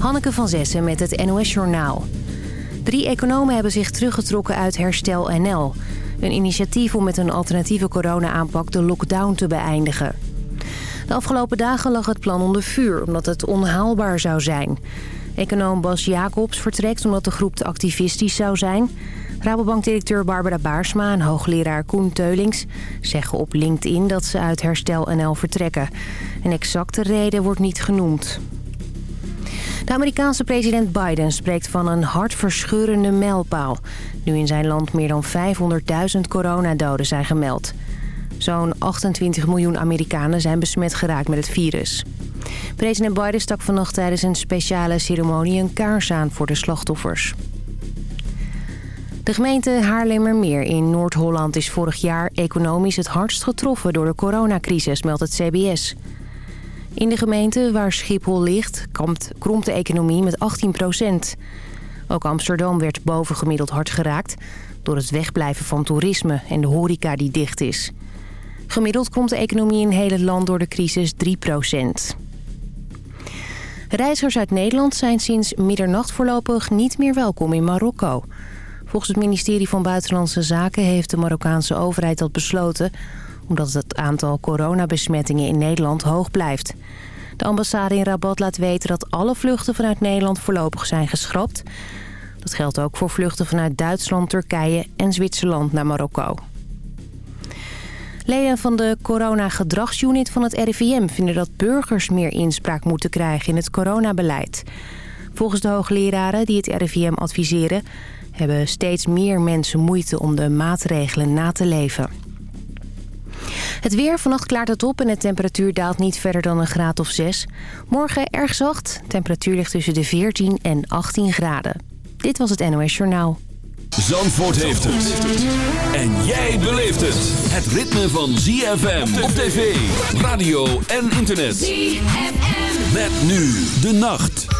Hanneke van Zessen met het NOS Journaal. Drie economen hebben zich teruggetrokken uit Herstel NL. Een initiatief om met een alternatieve corona-aanpak de lockdown te beëindigen. De afgelopen dagen lag het plan onder vuur omdat het onhaalbaar zou zijn. Econoom Bas Jacobs vertrekt omdat de groep te activistisch zou zijn. Rabobank-directeur Barbara Baarsma en hoogleraar Koen Teulings zeggen op LinkedIn dat ze uit Herstel NL vertrekken. Een exacte reden wordt niet genoemd. De Amerikaanse president Biden spreekt van een hartverscheurende mijlpaal... nu in zijn land meer dan 500.000 coronadoden zijn gemeld. Zo'n 28 miljoen Amerikanen zijn besmet geraakt met het virus. President Biden stak vannacht tijdens een speciale ceremonie een kaars aan voor de slachtoffers. De gemeente Haarlemmermeer in Noord-Holland is vorig jaar economisch het hardst getroffen door de coronacrisis, meldt het CBS. In de gemeente waar Schiphol ligt kromt de economie met 18 procent. Ook Amsterdam werd bovengemiddeld hard geraakt... door het wegblijven van toerisme en de horeca die dicht is. Gemiddeld komt de economie in het hele land door de crisis 3 procent. Reizigers uit Nederland zijn sinds middernacht voorlopig niet meer welkom in Marokko. Volgens het ministerie van Buitenlandse Zaken heeft de Marokkaanse overheid dat besloten omdat het aantal coronabesmettingen in Nederland hoog blijft. De ambassade in Rabat laat weten dat alle vluchten vanuit Nederland voorlopig zijn geschrapt. Dat geldt ook voor vluchten vanuit Duitsland, Turkije en Zwitserland naar Marokko. Leden van de corona-gedragsunit van het RIVM vinden dat burgers meer inspraak moeten krijgen in het coronabeleid. Volgens de hoogleraren die het RIVM adviseren... hebben steeds meer mensen moeite om de maatregelen na te leven. Het weer, vannacht klaart het op en de temperatuur daalt niet verder dan een graad of 6. Morgen erg zacht, temperatuur ligt tussen de 14 en 18 graden. Dit was het NOS Journaal. Zandvoort heeft het. En jij beleeft het. Het ritme van ZFM op tv, radio en internet. ZFM. Met nu de nacht.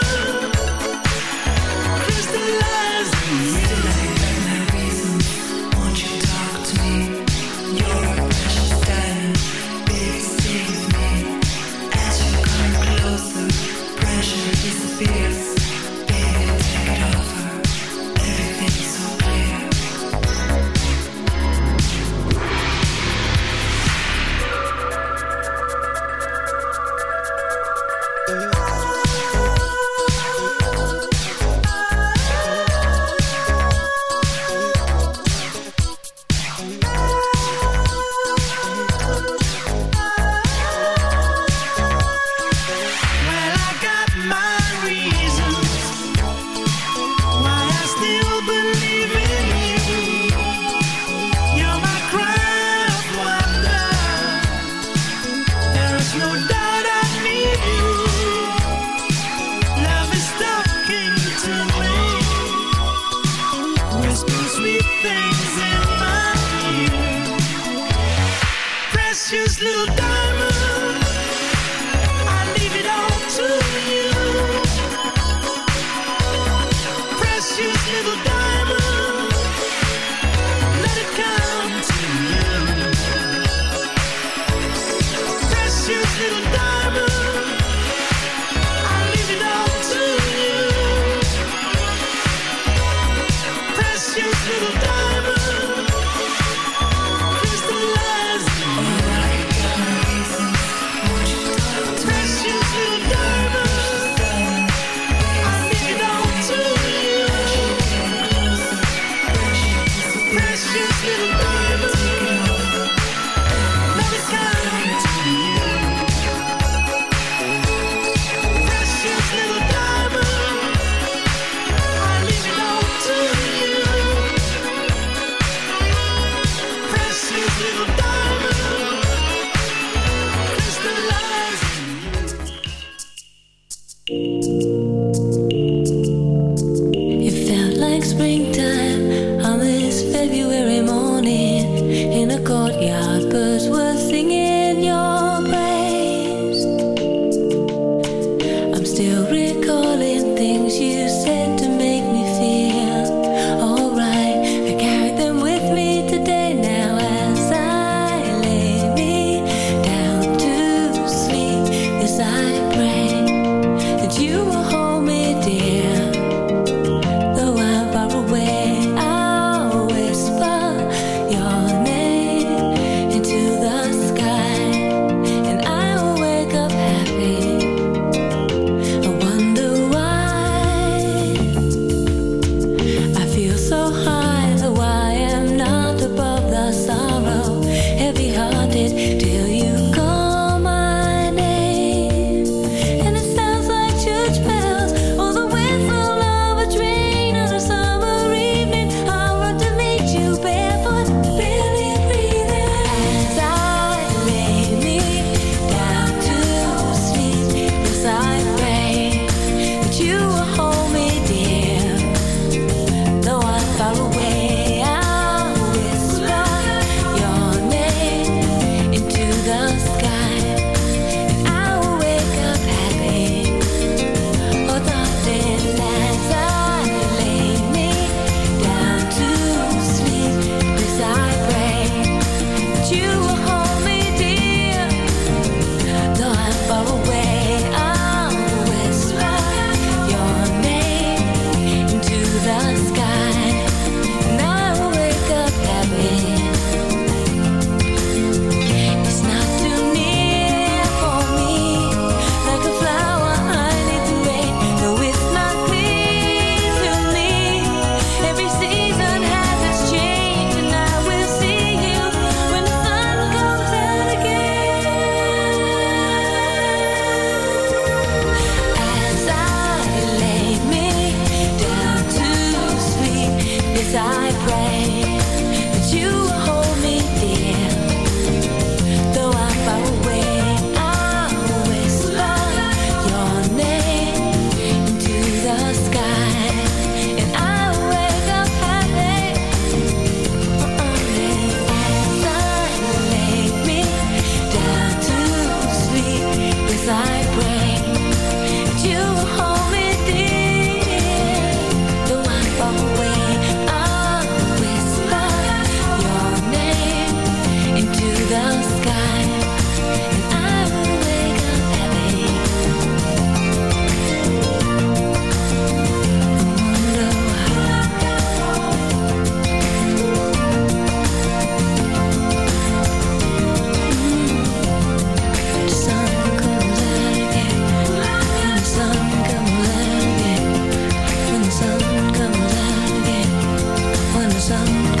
sun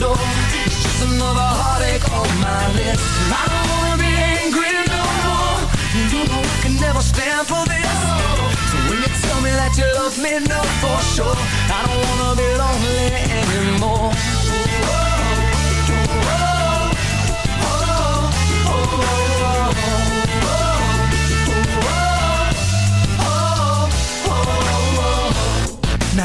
Door. It's just another heartache on my list. I don't wanna be angry no more. You know I can never stand for this. So when you tell me that you love me, know for sure I don't wanna be lonely anymore. Oh, oh, oh,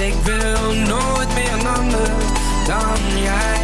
Ik wil nooit meer een ander Dan jij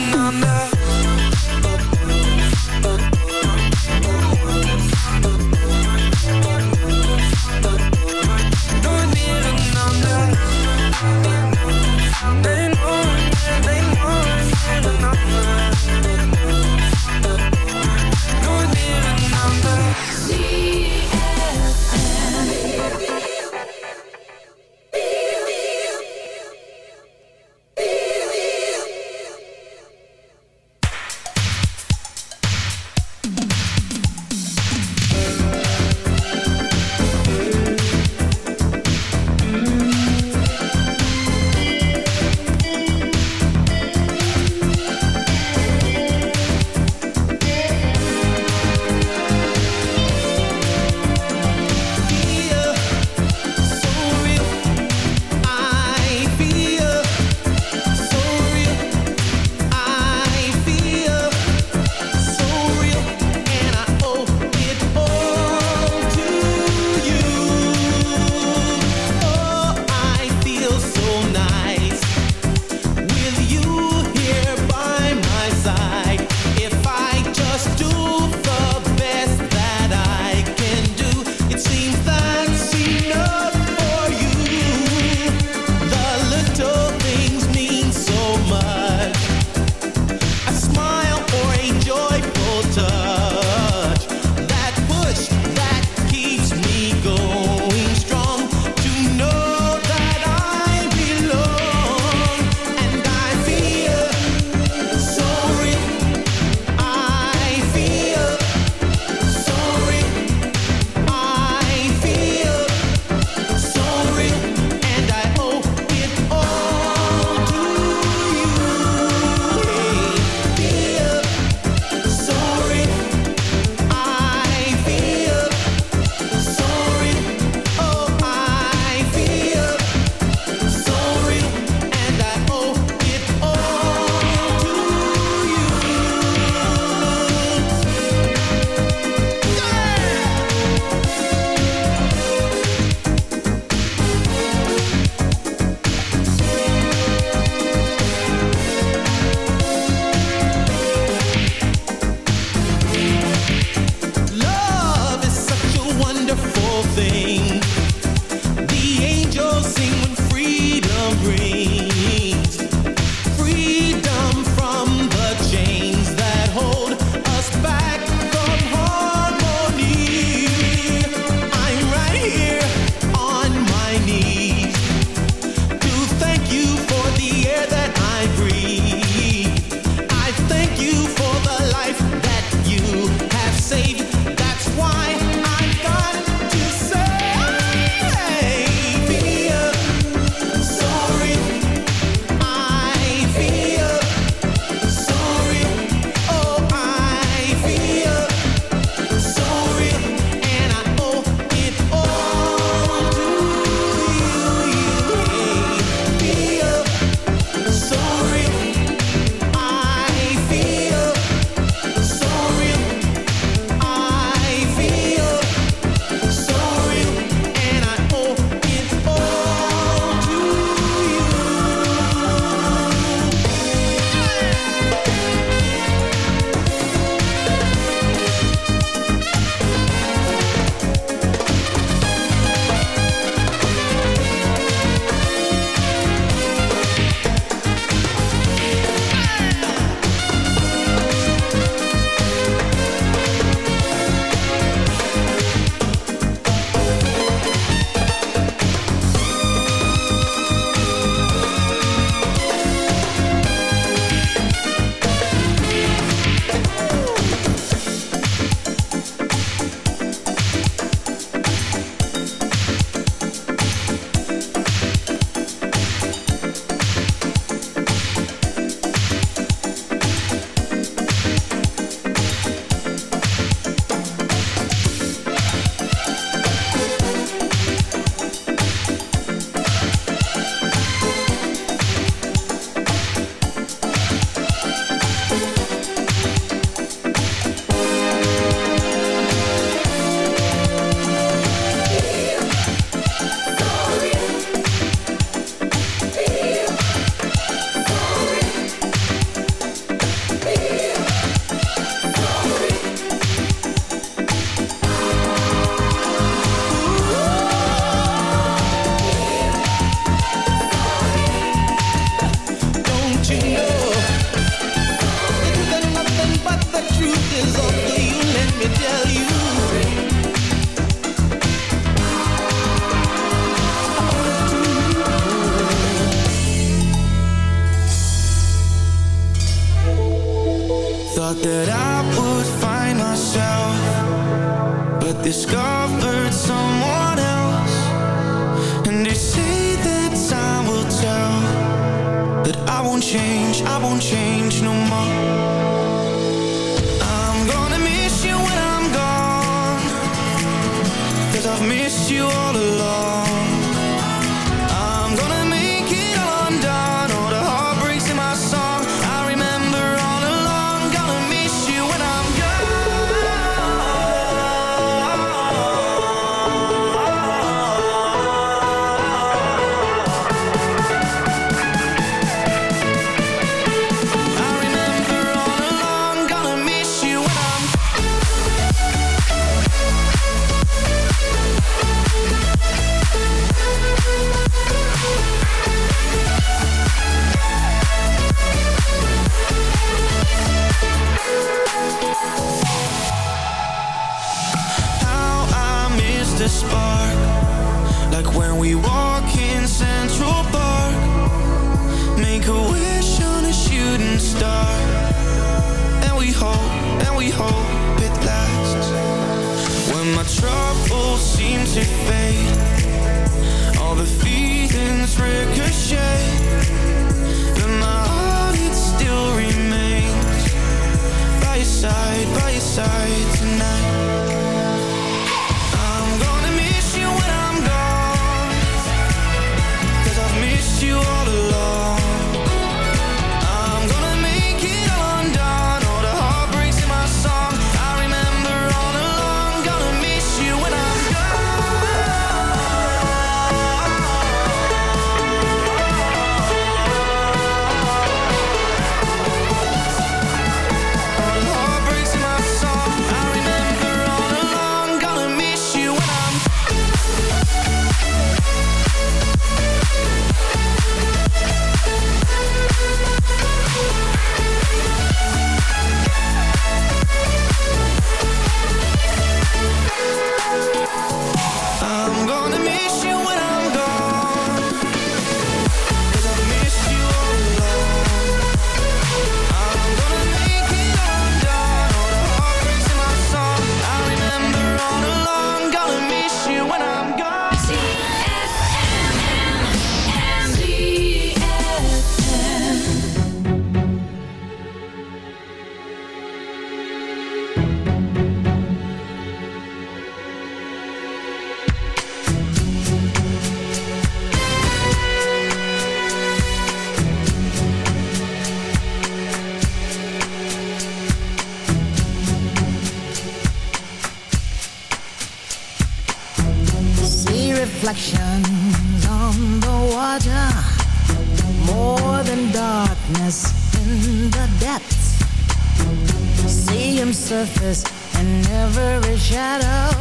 surface and every shadow.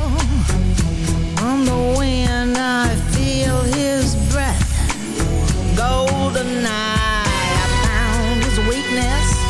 On the wind, I feel his breath. Golden eye, I found his weakness.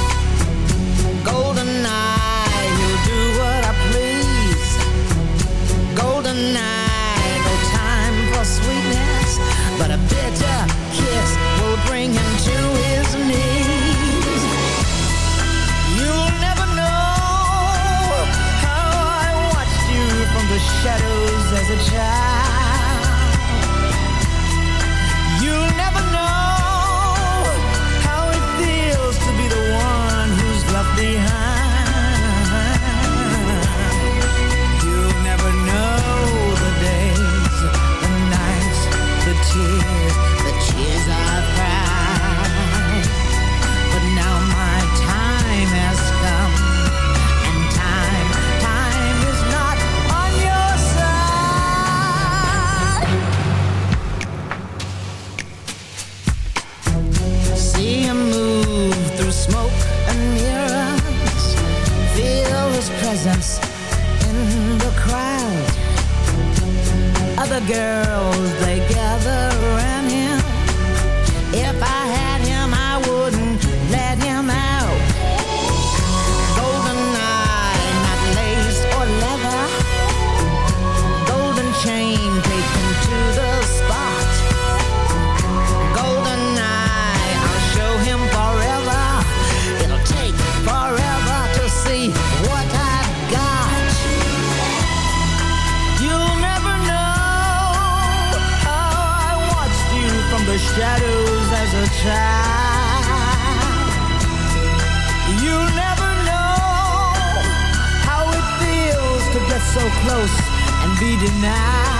girl. Close and be denied.